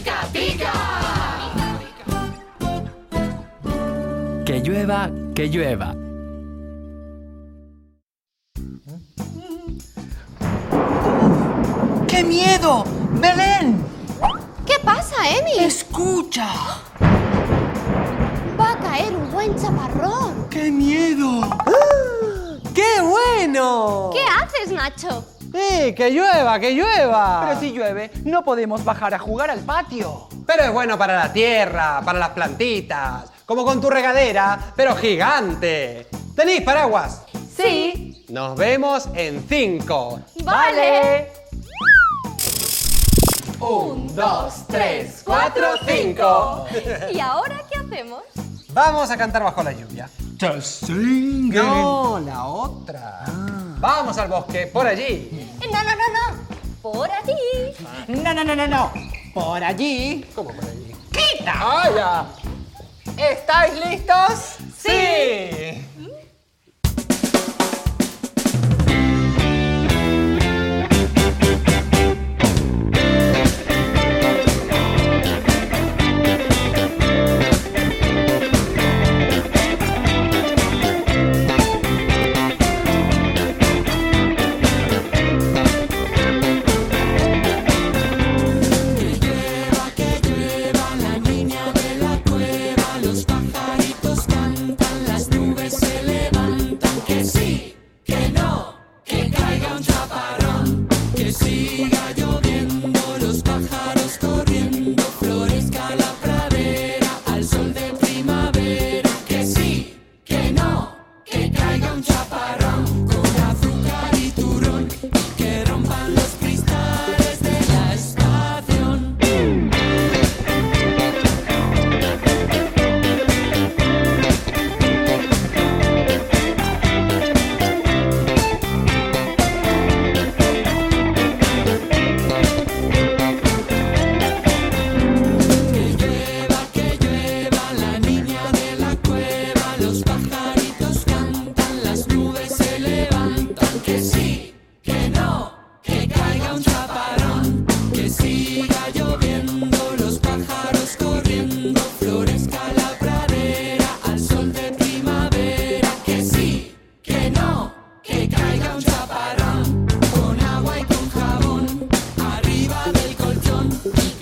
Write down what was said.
pica, pica. Que llueva, que llueva. ¡Qué miedo! ¡Belén! ¿Qué pasa, Emi? ¡Escucha! Va a caer un buen chaparrón. ¡Qué miedo! ¡Qué bueno! ¿Qué haces, Nacho? ¡Sí, que llueva, que llueva! Pero si llueve, no podemos bajar a jugar al patio. Pero es bueno para la tierra, para las plantitas, como con tu regadera, pero gigante. ¿Tenéis paraguas? Sí. Nos vemos en cinco. Vale. Un, dos, tres, cuatro, cinco. ¿Y ahora qué hacemos? Vamos a cantar bajo la lluvia. No, la otra. Vamos al bosque, por allí. No, no, no, no. Por allí. No, no, no, no, no. Por allí. ¿Cómo por allí? ¡Quita! ¡Ah, ya! ¿Estáis listos? Drop. Que caiga un chaparrón Con agua y con jabón, arriba del colchón.